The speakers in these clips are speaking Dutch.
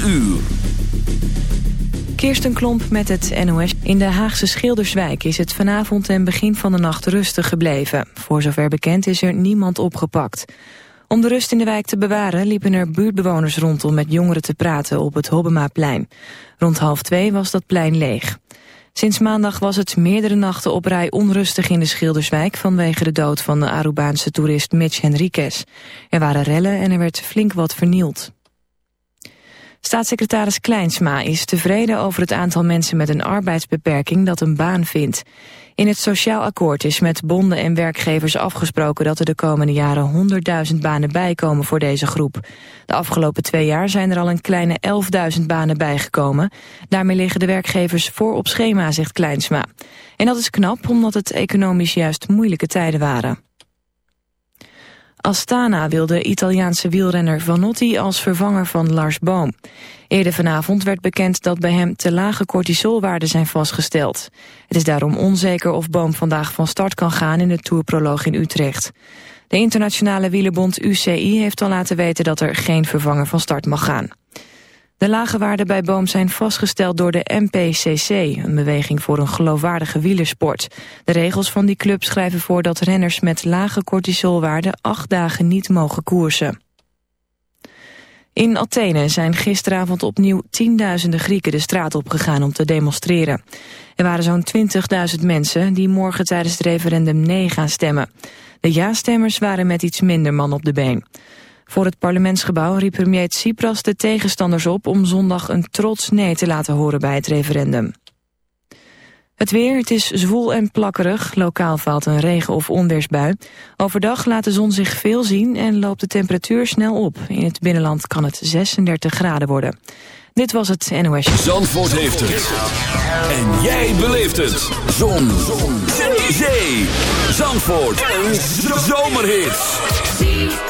4 uur. Kirsten Klomp met het NOS. In de Haagse Schilderswijk is het vanavond en begin van de nacht rustig gebleven. Voor zover bekend is er niemand opgepakt. Om de rust in de wijk te bewaren liepen er buurtbewoners rond om met jongeren te praten op het Hobbemaplein. Rond half twee was dat plein leeg. Sinds maandag was het meerdere nachten op rij onrustig in de Schilderswijk... vanwege de dood van de Arubaanse toerist Mitch Henriquez. Er waren rellen en er werd flink wat vernield. Staatssecretaris Kleinsma is tevreden over het aantal mensen met een arbeidsbeperking dat een baan vindt. In het sociaal akkoord is met bonden en werkgevers afgesproken dat er de komende jaren 100.000 banen bijkomen voor deze groep. De afgelopen twee jaar zijn er al een kleine 11.000 banen bijgekomen. Daarmee liggen de werkgevers voor op schema, zegt Kleinsma. En dat is knap omdat het economisch juist moeilijke tijden waren. Astana wil de Italiaanse wielrenner Vanotti als vervanger van Lars Boom. Eerder vanavond werd bekend dat bij hem te lage cortisolwaarden zijn vastgesteld. Het is daarom onzeker of Boom vandaag van start kan gaan in de Tourproloog in Utrecht. De internationale wielerbond UCI heeft al laten weten dat er geen vervanger van start mag gaan. De lage waarden bij Boom zijn vastgesteld door de MPCC, een beweging voor een geloofwaardige wielersport. De regels van die club schrijven voor dat renners met lage cortisolwaarden acht dagen niet mogen koersen. In Athene zijn gisteravond opnieuw tienduizenden Grieken de straat opgegaan om te demonstreren. Er waren zo'n 20.000 mensen die morgen tijdens het referendum nee gaan stemmen. De ja-stemmers waren met iets minder man op de been. Voor het parlementsgebouw riep premier Tsipras de tegenstanders op om zondag een trots nee te laten horen bij het referendum. Het weer, het is zwoel en plakkerig. Lokaal valt een regen- of onweersbui. Overdag laat de zon zich veel zien en loopt de temperatuur snel op. In het binnenland kan het 36 graden worden. Dit was het NOS. Zandvoort heeft het. En jij beleeft het. Zon. zon. Zee. Zandvoort. Een zomerhit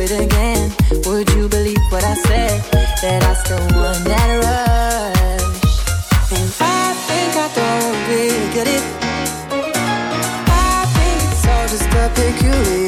it again, would you believe what I said? That I still want that rush. And I think I don't really get it. I think it's all just a peculiar.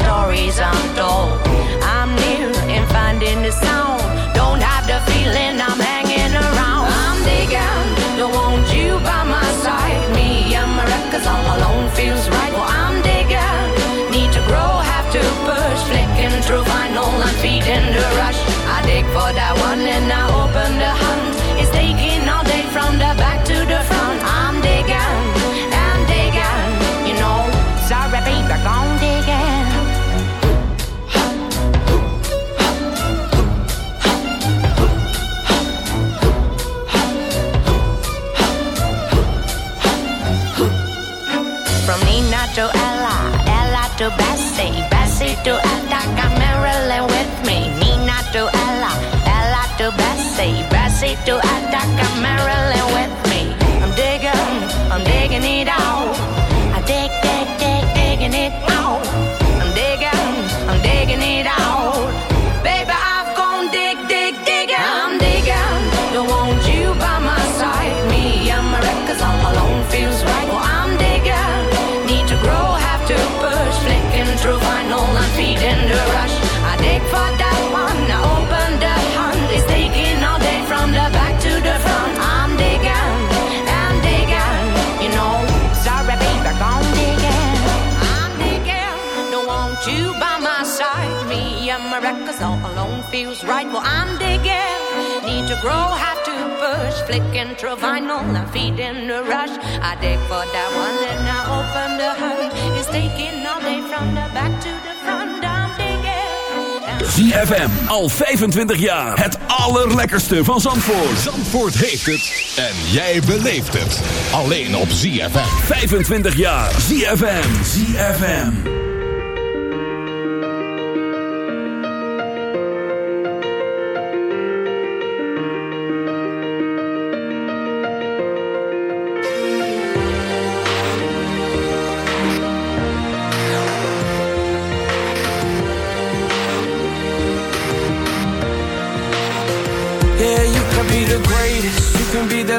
stories untold. I'm near in finding the sound. Don't have the feeling I'm hanging around. I'm digging, don't want you by my side. Me and my records all alone feels best thing. Feels right. Well, I'm digging, need to grow, have to push. Flicking through vinyl and feeding the rush. I dig for that one, and I open the hunt. It's taking all day from the back to the front. I'm digging. ZFM, al 25 jaar. Het allerlekkerste van Zandvoort. Zandvoort heeft het en jij beleeft het. Alleen op ZFM. 25 jaar. ZFM. ZFM.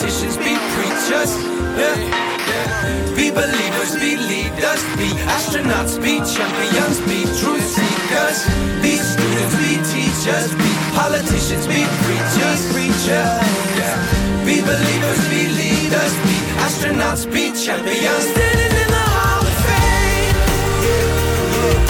politicians, be preachers. Yeah. Be believers, be leaders, be astronauts, be champions, be truth seekers, be students, be teachers, be politicians, be preachers, preachers. Yeah. Be believers, be leaders, be astronauts, be champions, standing in the hall of fame. Yeah.